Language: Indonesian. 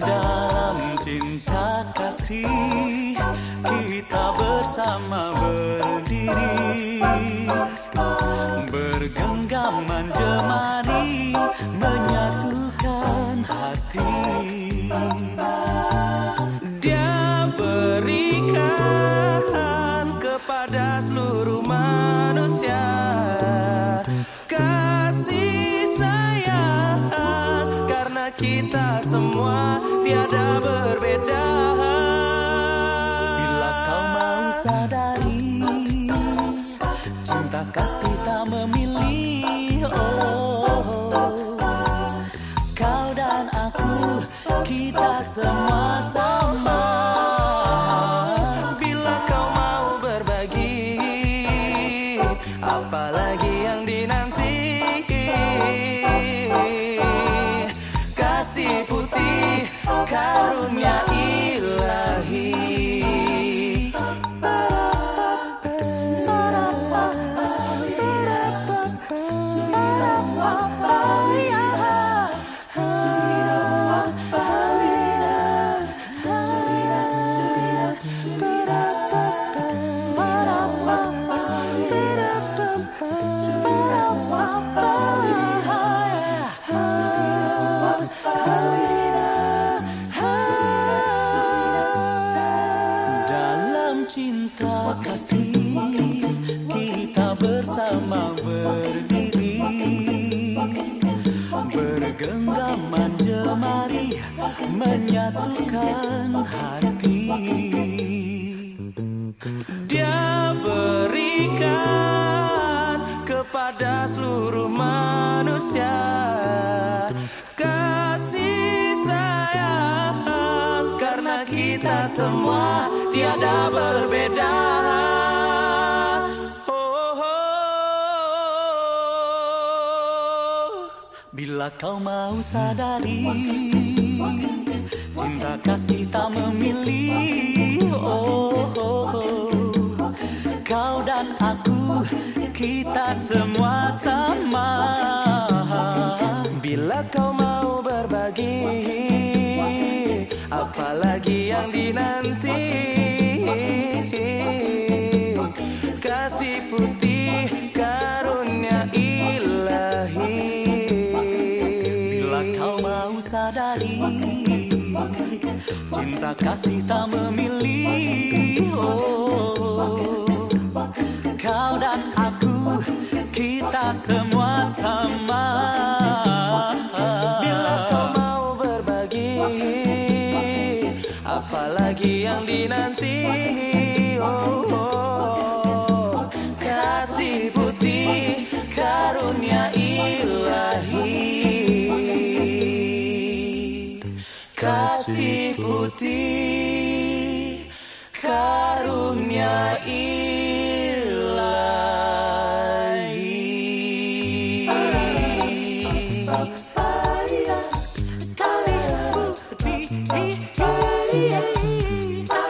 dalam cinta kasih kita bersama berdiri. Bergenggaman jemari menyatukan hati. Dia berikan kepada seluruh manusia kasih sayang kita semua tiada berbeda. Bila kau mau sadari cinta kasih tak memilih. Oh kau dan aku kita semua sama. Bila kau mau berbagi apalagi putih karunia ilahi cinta kasih kita bersama berdiri. Bergenggaman jemari menyatukan hati. Dia berikan kepada seluruh manusia kita semua tiada berbeda Oh, oh. Bila kau mau sadari Cinta kasih tak memilih oh, oh, oh. Kau dan aku kita semua sama Bila kau Apalagi yang dinanti Kasih putih karunia ilahi. Bila kau mau sadari Cinta kasih tak memilih Apalagi yang dinanti oh, oh. Kasih putih karunia ilahi Kasih putih karunia ilahi yeah.